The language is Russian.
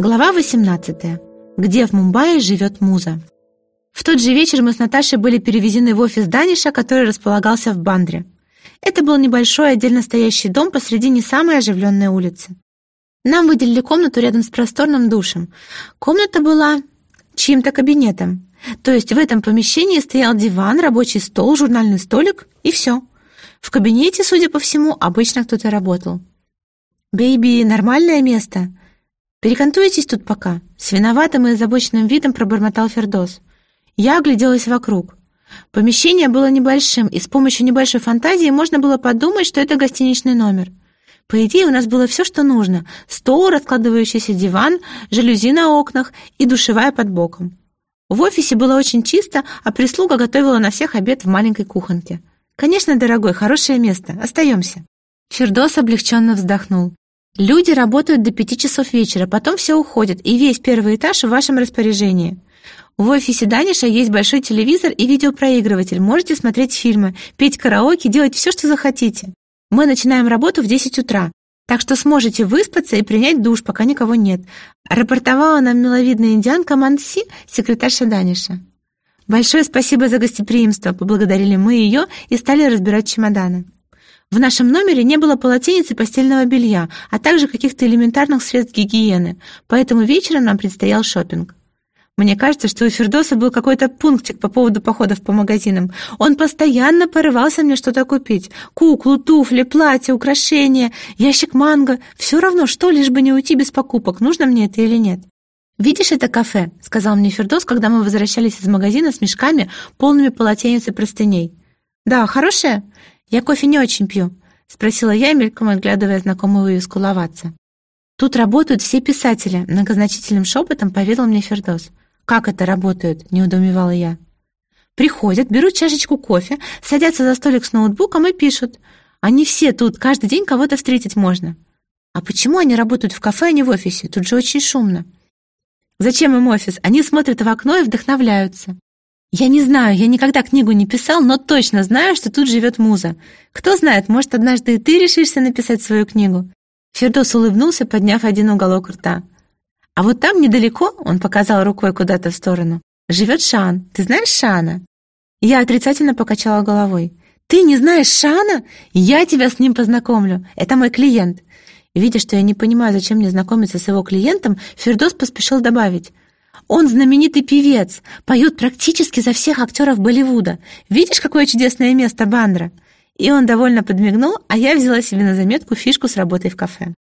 Глава 18. Где в Мумбаи живет муза. В тот же вечер мы с Наташей были перевезены в офис Даниша, который располагался в Бандре. Это был небольшой отдельно стоящий дом посреди не самой оживленной улицы. Нам выделили комнату рядом с просторным душем. Комната была чьим-то кабинетом. То есть в этом помещении стоял диван, рабочий стол, журнальный столик и все. В кабинете, судя по всему, обычно кто-то работал. «Бэйби, нормальное место?» «Перекантуетесь тут пока?» С виноватым и озабоченным видом пробормотал Фердос. Я огляделась вокруг. Помещение было небольшим, и с помощью небольшой фантазии можно было подумать, что это гостиничный номер. По идее, у нас было все, что нужно. Стол, раскладывающийся диван, жалюзи на окнах и душевая под боком. В офисе было очень чисто, а прислуга готовила на всех обед в маленькой кухонке. «Конечно, дорогой, хорошее место. Остаемся». Фердос облегченно вздохнул. Люди работают до пяти часов вечера, потом все уходят, и весь первый этаж в вашем распоряжении. В офисе Даниша есть большой телевизор и видеопроигрыватель. Можете смотреть фильмы, петь караоке, делать все, что захотите. Мы начинаем работу в 10 утра, так что сможете выспаться и принять душ, пока никого нет. Рапортовала нам миловидная индианка Манси, секретарша Даниша. Большое спасибо за гостеприимство, поблагодарили мы ее и стали разбирать чемоданы. В нашем номере не было полотенец и постельного белья, а также каких-то элементарных средств гигиены, поэтому вечером нам предстоял шопинг. Мне кажется, что у Фердоса был какой-то пунктик по поводу походов по магазинам. Он постоянно порывался мне что-то купить. Куклу, туфли, платье, украшения, ящик манго. Все равно, что, лишь бы не уйти без покупок, нужно мне это или нет. «Видишь это кафе?» — сказал мне Фердос, когда мы возвращались из магазина с мешками, полными полотенец и простыней. «Да, хорошее?» «Я кофе не очень пью», — спросила я, мельком оглядывая знакомую вывеску ловаться. «Тут работают все писатели», — многозначительным шепотом поведал мне Фердос. «Как это работают?» — неудоумевала я. «Приходят, берут чашечку кофе, садятся за столик с ноутбуком и пишут. Они все тут, каждый день кого-то встретить можно». «А почему они работают в кафе, а не в офисе? Тут же очень шумно». «Зачем им офис? Они смотрят в окно и вдохновляются». Я не знаю, я никогда книгу не писал, но точно знаю, что тут живет муза. Кто знает, может, однажды и ты решишься написать свою книгу. Фердос улыбнулся, подняв один уголок рта. А вот там недалеко, он показал рукой куда-то в сторону, живет Шан. Ты знаешь Шана? Я отрицательно покачала головой. Ты не знаешь Шана? Я тебя с ним познакомлю. Это мой клиент. Видя, что я не понимаю, зачем мне знакомиться с его клиентом, Фердос поспешил добавить. Он знаменитый певец, поет практически за всех актеров Болливуда. Видишь, какое чудесное место Бандра?» И он довольно подмигнул, а я взяла себе на заметку фишку с работой в кафе.